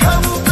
Cara.